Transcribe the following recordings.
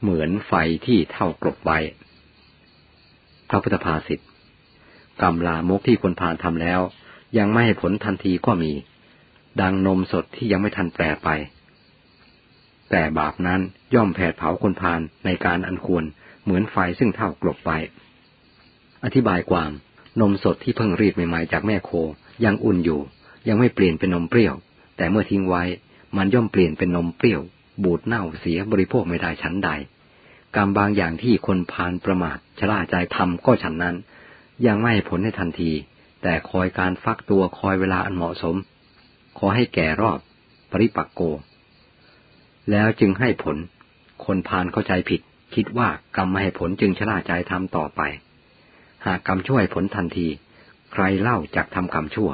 เหมือนไฟที่เท่ากรบไว้ พระพุทธภาษิตกรรมลามกที่คนพานทำแล้ว ยังไม่ให้ผลทันทีก็มี ดังนมสดที่ยังไม่ทันแปรไป แต่บาปนั้นย่อมแผดเผาคนพานในการอันควรเหมือนไฟซึ่งเท่ากรบไว้อธิบายความนมสดที่เพิ่งรีดใหม่ๆจากแม่โคยังอุ่นอยู่ ยังไม่เปลี่ยนเป็นนมเปรี้ยว แต่เมื่อทิ้งไว้ มันย่อมเปลี่ยนเป็นนมเปรี้ยว บูดเน่าเสียบริโภคไม่ได้ชั้นใด กรรมบางอย่างที่คนพานประมาทชะล่าใจทำก็ฉันนั้น ยังไม่ผลในทันที แต่คอยการฟักตัวคอยเวลาอันเหมาะสม ขอให้แก่รอบ ปริปักโก แล้วจึงให้ผล คนพานเข้าใจผิด คิดว่ากรรมไม่ให้ผลจึงชะล่าใจทำต่อไป หากกรรมช่วยผลทันที ใครเล่าจากทำกรรมชั่ว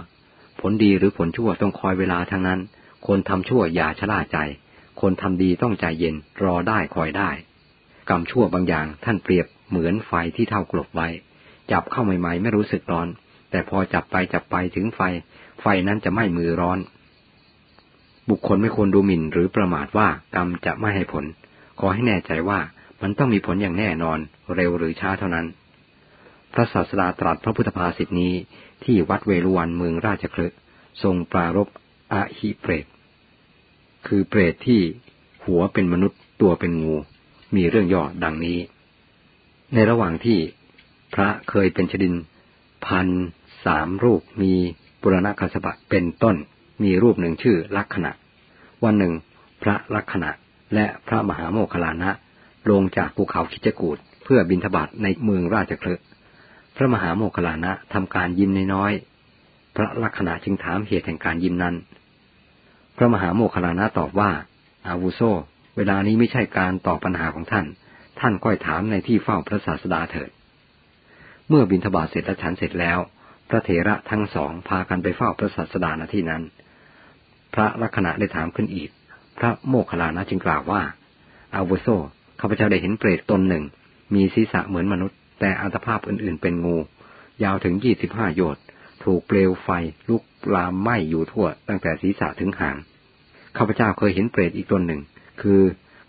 ผลดีหรือผลชั่วต้องคอยเวลาทั้งนั้นคนทำชั่วอย่าชะล่าใจ คนทำดีต้องใจเย็นรอได้คอยได้ กรรมชั่วบางอย่างท่านเปรียบเหมือนไฟที่เท่ากลบไว้ จับเข้าใหม่ๆ ไม่รู้สึกร้อน แต่พอจับไปจับไปถึงไฟ ไฟนั้นจะไม่มือร้อน บุคคลไม่ควรดูหมิ่นหรือประมาทว่ากรรมจะไม่ให้ผล ขอให้แน่ใจว่ามันต้องมีผลอย่างแน่นอนเร็วหรือช้าเท่านั้น พระศาสดาตรัสพระพุทธภาษิตนี้ที่วัดเวรุวันเมืองราชคลึทรงปรารบอาหิเปรต คือเปรตที่หัวเป็นมนุษย์ตัวเป็นงู มีเรื่องย่อดังนี้ ในระหว่างที่พระเคยเป็นชดินพันสามรูปมีบุรณคัสบะเป็นต้น มีรูปหนึ่งชื่อลักษณะ วันหนึ่ง พระลักษณะและพระมหาโมคลานะ ลงจากภูเขาคิจกูดเพื่อบินทบาทในเมืองราชเคลพระมหาโมคลานะทำการยิ้มน้อยๆพระลักษณะจึงถามเหตุแห่งการยิ้มนั้น พระมหาโมคคลานะตอบว่า อาวุโสเวลานี้ไม่ใช่การตอบปัญหาของท่าน ท่านก้อยถามในที่เฝ้าพระศาสดาเถิด เมื่อบินทบาทเสร็จและฉันเสร็จแล้ว พระเถระทั้งสองพากันไปเฝ้าพระศาสดาณที่นั้น พระลักษณะได้ถามขึ้นอีก พระโมคคลลานะจึงกล่าวว่า อาวุโสข้าพเจ้าได้เห็นเปรตตนหนึ่ง มีศีรษะเหมือนมนุษย์ แต่อัตภาพอื่นๆเป็นงู ยาวถึงยี่สิบห้าโยชน์ถูกเปลวไฟลุก ลามไหม้อยู่ทั่วตั้งแต่ศีรษะถึงหางข้าพเจ้าเคยเห็นเปรตอีกตนหนึ่ง คือ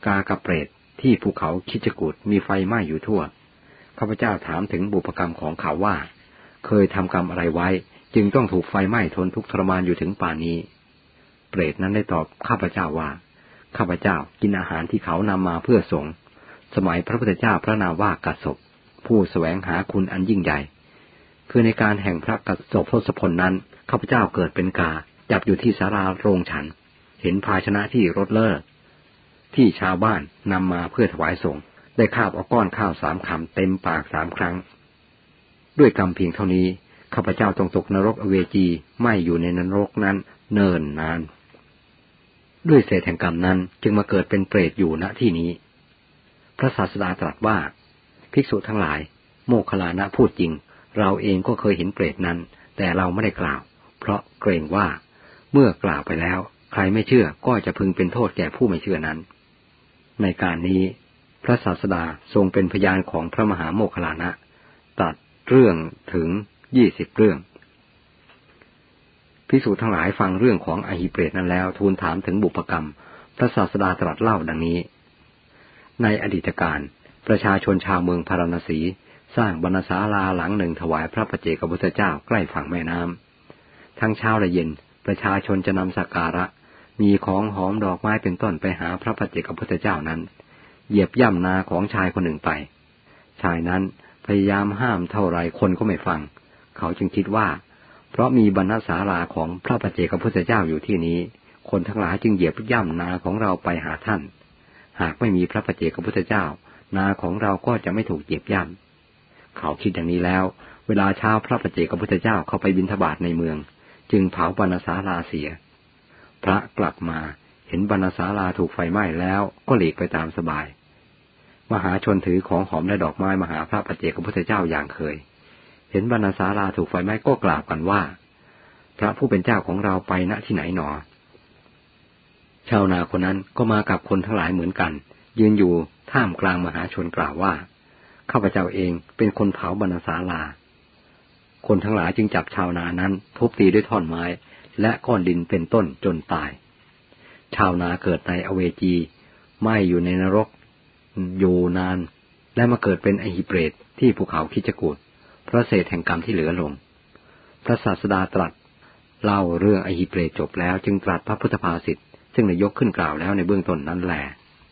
กากระเปรตที่ภูเขาคิจกุดมีไฟไหม้อยู่ทั่วข้าพเจ้าถามถึงบุพกรรมของเขาว่า เคยทำกรรมอะไรไว้ จึงต้องถูกไฟไหม้ทนทุกทรมานอยู่ถึงป่านนี้ เปรตนั้นได้ตอบข้าพเจ้าว่าข้าพเจ้ากินอาหารที่เขานำมาเพื่อสงสมัยพระพุทธเจ้าพระนามว่ากัสศพผู้สแสวงหาคุณอันยิ่งใหญ่ คือในการแห่งพระกัสศพทศพลนั้น ข้าพเจ้าเกิดเป็นกา จับอยู่ที่สาราโรงฉัน เห็นภาชนะที่รถเลิศที่ชาวบ้านนำมาเพื่อถวายสงฆ์ได้คาบเอาก้อนข้าวสามคำเต็มปากสามครั้ง ด้วยกรรมเพียงเท่านี้ข้าพเจ้าต้องตกนรกอเวจีไม่อยู่ในนรกนั้นเนินนาน ด้วยเศษแห่งกรรมนั้นจึงมาเกิดเป็นเปรตอยู่ณที่นี้ พระศาสดาตรัสว่า ภิกษุทั้งหลาย โมคคลานะพูดจริง เราเองก็เคยเห็นเปรตนั้น แต่เราไม่ได้กล่าว เพราะเกรงว่าเมื่อกล่าวไปแล้ว ใครไม่เชื่อก็จะพึงเป็นโทษแก่ผู้ไม่เชื่อนั้น ในการนี้ พระศาสดาทรงเป็นพยานของพระมหาโมคคลานะตัดเรื่องถึงยี่สิบเรื่องพิสูจน์ทั้งหลายฟังเรื่องของอหิเปรตนั้นแล้ว ทูลถามถึงบุพกรรม พระศาสดาตรัสเล่าดังนี้ ในอดีตการประชาชนชาวเมืองพาราณสี สร้างบรรณศาลาหลังหนึ่งถวายพระประเจกพุทธเจ้าใกล้ฝั่งแม่น้ำ ทั้งเช้าและเย็น ประชาชนจะนำสักการะ มีของหอมดอกไม้เป็นต้นไปหาพระปัจเจกพุทธเจ้านั้น เหยียบย่ำนาของชายคนหนึ่งไป ชายนั้นพยายามห้ามเท่าไรคนก็ไม่ฟัง เขาจึงคิดว่า เพราะมีบรรณศาลาของพระปัจเจกพุทธเจ้าอยู่ที่นี้ คนทั้งหลายจึงเหยียบย่ำนาของเราไปหาท่าน หากไม่มีพระปัจเจกพุทธเจ้า นาของเราก็จะไม่ถูกเหยียบย่ำเขาคิดอย่างนี้แล้ว เวลาเช้าพระปัจเจกพุทธเจ้าเข้าไปบิณฑบาตในเมือง จึงเผาบรรณศาลาเสีย พระกลับมาเห็นบรรณศาลาถูกไฟไหม้แล้วก็หลีกไปตามสบาย มหาชนถือของหอมและดอกไม้มาหาพระปัจเจกพุทธเจ้าอย่างเคย เห็นบรรณศาลาถูกไฟไหม้ก็กล่าวกันว่า พระผู้เป็นเจ้าของเราไปณที่ไหนหนอ ชาวนาคนนั้นก็มากับคนทั้งหลายเหมือนกัน ยืนอยู่ท่ามกลางมหาชนกล่าวว่าข้าพเจ้าเองเป็นคนเผาบรรณศาลา คนทั้งหลายจึงจับชาวนานั้น ทุบตีด้วยท่อนไม้ และก้อนดินเป็นต้นจนตาย ชาวนาเกิดในอเวจีไม่อยู่ในนรก อยู่นาน และมาเกิดเป็นไอหิเปรตที่ภูเขาคิจกูดเพราะเศษแห่งกรรมที่เหลือลง พระศาสดาตรัสเล่าเรื่องไอหิเปรตจบแล้วจึงตรัสพระพุทธภาษิตซึ่งได้ยกขึ้นกล่าวแล้วในเบื้องต้นนั้นแหละ